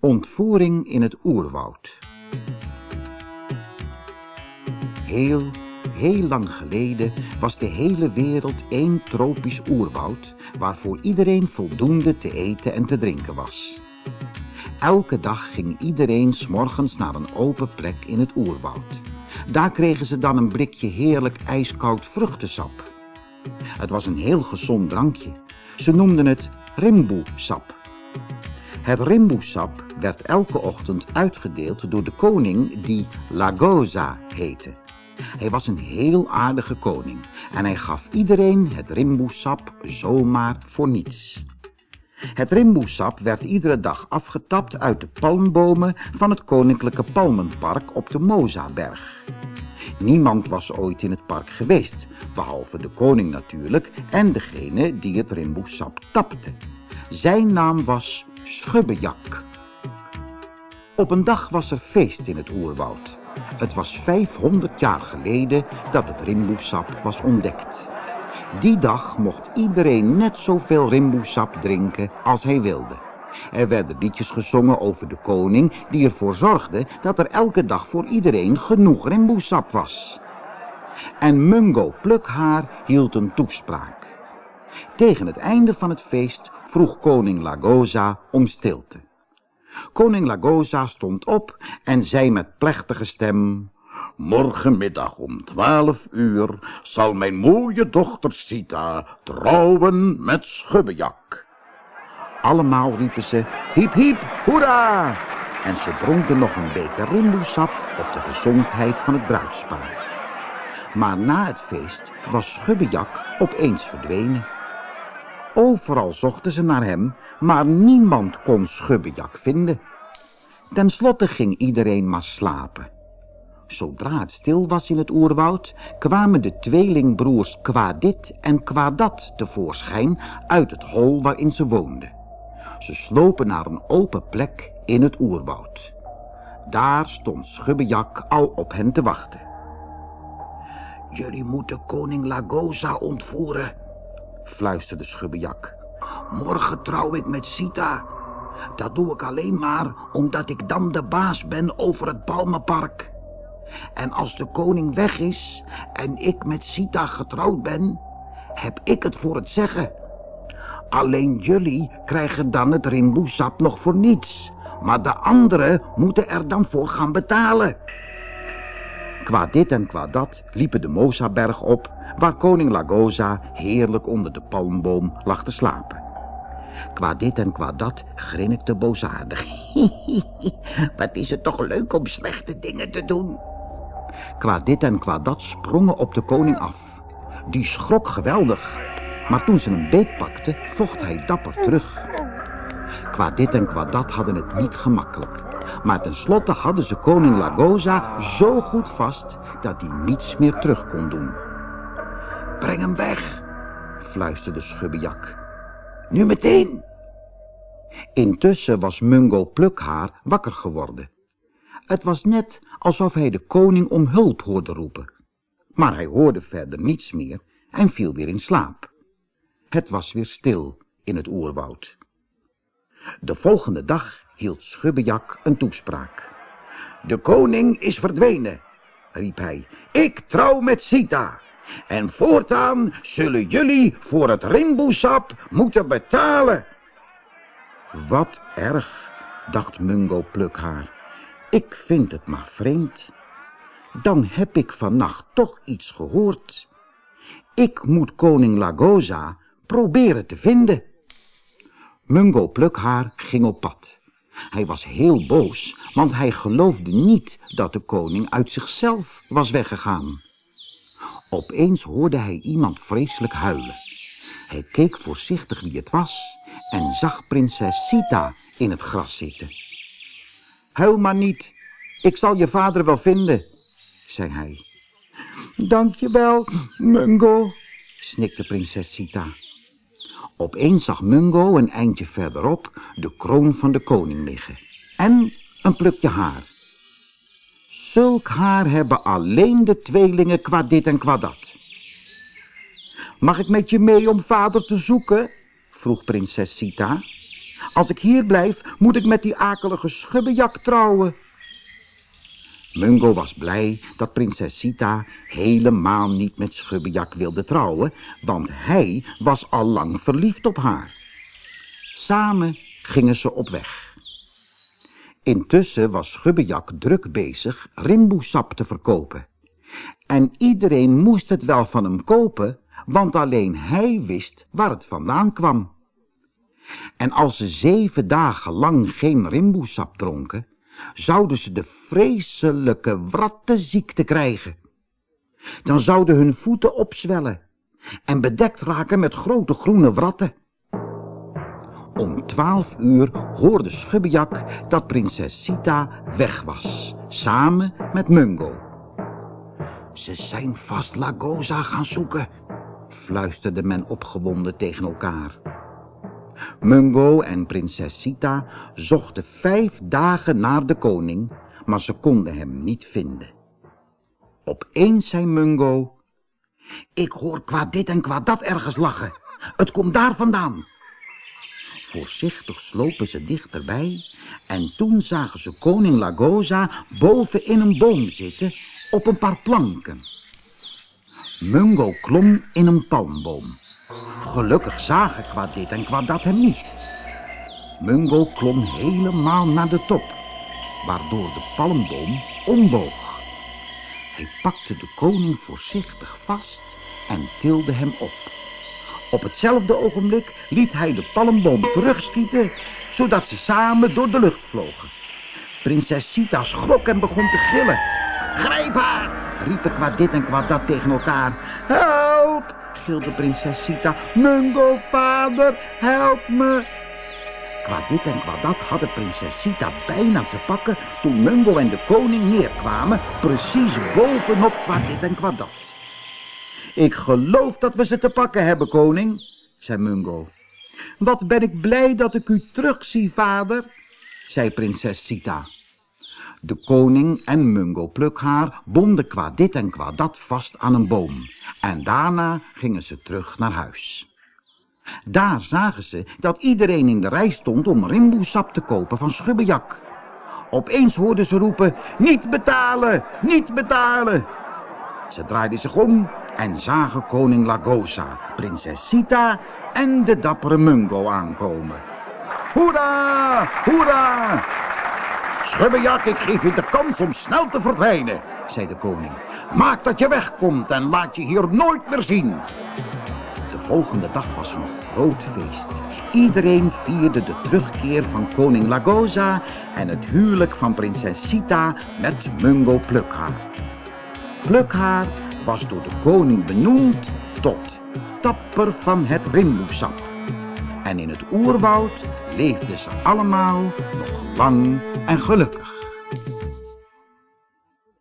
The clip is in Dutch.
Ontvoering in het oerwoud. Heel, heel lang geleden was de hele wereld één tropisch oerwoud, waar voor iedereen voldoende te eten en te drinken was. Elke dag ging iedereen s morgens naar een open plek in het oerwoud. Daar kregen ze dan een blikje heerlijk ijskoud vruchtensap. Het was een heel gezond drankje. Ze noemden het rimboesap. Het rimboesap werd elke ochtend uitgedeeld door de koning die Lagoza heette. Hij was een heel aardige koning en hij gaf iedereen het rimboesap zomaar voor niets. Het rimboesap werd iedere dag afgetapt uit de palmbomen van het koninklijke palmenpark op de Mozaberg. Niemand was ooit in het park geweest, behalve de koning natuurlijk en degene die het rimboesap tapte. Zijn naam was Schubbejak. Op een dag was er feest in het oerwoud. Het was 500 jaar geleden dat het rimboesap was ontdekt. Die dag mocht iedereen net zoveel rimboesap drinken als hij wilde. Er werden liedjes gezongen over de koning die ervoor zorgde dat er elke dag voor iedereen genoeg rimboesap was. En Mungo Plukhaar hield een toespraak. Tegen het einde van het feest vroeg koning Lagoza om stilte. Koning Lagoza stond op en zei met plechtige stem... Morgenmiddag om twaalf uur zal mijn mooie dochter Sita trouwen met Schubbejak. Allemaal riepen ze hiep hiep hoera en ze dronken nog een beker rimboesap op de gezondheid van het bruidspaar. Maar na het feest was Schubbejak opeens verdwenen. Overal zochten ze naar hem, maar niemand kon Schubbejak vinden. Ten slotte ging iedereen maar slapen. Zodra het stil was in het oerwoud, kwamen de tweelingbroers Kwadit en Kwadat tevoorschijn uit het hol waarin ze woonden. Ze slopen naar een open plek in het oerwoud. Daar stond Schubbejak al op hen te wachten. Jullie moeten koning Lagoza ontvoeren, fluisterde Schubbejak. Morgen trouw ik met Sita. Dat doe ik alleen maar omdat ik dan de baas ben over het Palmenpark. En als de koning weg is en ik met Sita getrouwd ben, heb ik het voor het zeggen. Alleen jullie krijgen dan het rimboesap nog voor niets. Maar de anderen moeten er dan voor gaan betalen. Qua dit en qua dat liepen de Mosaberg op... waar koning Lagoza heerlijk onder de palmboom lag te slapen. Qua dit en qua dat grinnikte boosaardig. Wat is het toch leuk om slechte dingen te doen. Qua dit en qua dat sprongen op de koning af. Die schrok geweldig. Maar toen ze hem beetpakte, vocht hij dapper terug. Qua dit en qua dat hadden het niet gemakkelijk. Maar tenslotte hadden ze koning Lagoza zo goed vast dat hij niets meer terug kon doen. Breng hem weg, fluisterde Schubbejak. Nu meteen. Intussen was Mungo Plukhaar wakker geworden. Het was net alsof hij de koning om hulp hoorde roepen. Maar hij hoorde verder niets meer en viel weer in slaap. Het was weer stil in het oerwoud. De volgende dag hield Schubbejak een toespraak. De koning is verdwenen, riep hij. Ik trouw met Sita. En voortaan zullen jullie voor het rimboesap moeten betalen. Wat erg, dacht Mungo Plukhaar. Ik vind het maar vreemd. Dan heb ik vannacht toch iets gehoord. Ik moet koning Lagoza proberen te vinden. Mungo Plukhaar ging op pad. Hij was heel boos, want hij geloofde niet dat de koning uit zichzelf was weggegaan. Opeens hoorde hij iemand vreselijk huilen. Hij keek voorzichtig wie het was en zag prinses Sita in het gras zitten. Huil maar niet, ik zal je vader wel vinden, zei hij. Dank je wel, Mungo, snikte prinses Sita. Opeens zag Mungo een eindje verderop de kroon van de koning liggen en een plukje haar. Zulk haar hebben alleen de tweelingen qua dit en qua dat. Mag ik met je mee om vader te zoeken? vroeg prinses Sita. Als ik hier blijf, moet ik met die akelige schubbejak trouwen. Mungo was blij dat prinses Sita helemaal niet met Schubbejak wilde trouwen, want hij was al lang verliefd op haar. Samen gingen ze op weg. Intussen was Schubbejak druk bezig rimboesap te verkopen. En iedereen moest het wel van hem kopen, want alleen hij wist waar het vandaan kwam. En als ze zeven dagen lang geen rimboesap dronken, zouden ze de vreselijke wrattenziekte krijgen. Dan zouden hun voeten opzwellen en bedekt raken met grote groene wratten. Om twaalf uur hoorde Schubbejak dat prinses Sita weg was, samen met Mungo. Ze zijn vast Lagoza gaan zoeken, fluisterde men opgewonden tegen elkaar. Mungo en prinses Sita zochten vijf dagen naar de koning, maar ze konden hem niet vinden. Opeens zei Mungo, ik hoor qua dit en qua dat ergens lachen. Het komt daar vandaan. Voorzichtig slopen ze dichterbij en toen zagen ze koning Lagoza boven in een boom zitten op een paar planken. Mungo klom in een palmboom. Gelukkig zagen kwa dit en kwa dat hem niet. Mungo klom helemaal naar de top, waardoor de palmboom omboog. Hij pakte de koning voorzichtig vast en tilde hem op. Op hetzelfde ogenblik liet hij de palmboom terugschieten, zodat ze samen door de lucht vlogen. Prinses Sita schrok en begon te gillen. Grijp haar, riepen kwa dit en kwa dat tegen elkaar. Help, gilde prinses Sita. Mungo, vader, help me. Qua dit en qua dat hadden prinses Sita bijna te pakken toen Mungo en de koning neerkwamen, precies bovenop qua dit en qua dat. Ik geloof dat we ze te pakken hebben, koning, zei Mungo. Wat ben ik blij dat ik u terugzie, vader, zei prinses Sita. De koning en Mungo Plukhaar bonden qua dit en qua dat vast aan een boom. En daarna gingen ze terug naar huis. Daar zagen ze dat iedereen in de rij stond om rimboesap te kopen van Schubbejak. Opeens hoorden ze roepen, niet betalen, niet betalen. Ze draaiden zich om en zagen koning Lagosa, prinses Sita en de dappere Mungo aankomen. Hoera, hoera! Schubbejak, ik geef je de kans om snel te verdwijnen, zei de koning. Maak dat je wegkomt en laat je hier nooit meer zien. De volgende dag was een groot feest. Iedereen vierde de terugkeer van koning Lagoza en het huwelijk van prinses Sita met Mungo Plukhaar. Plukhaar was door de koning benoemd tot tapper van het rimboesap. En in het oerwoud leefden ze allemaal nog lang en gelukkig.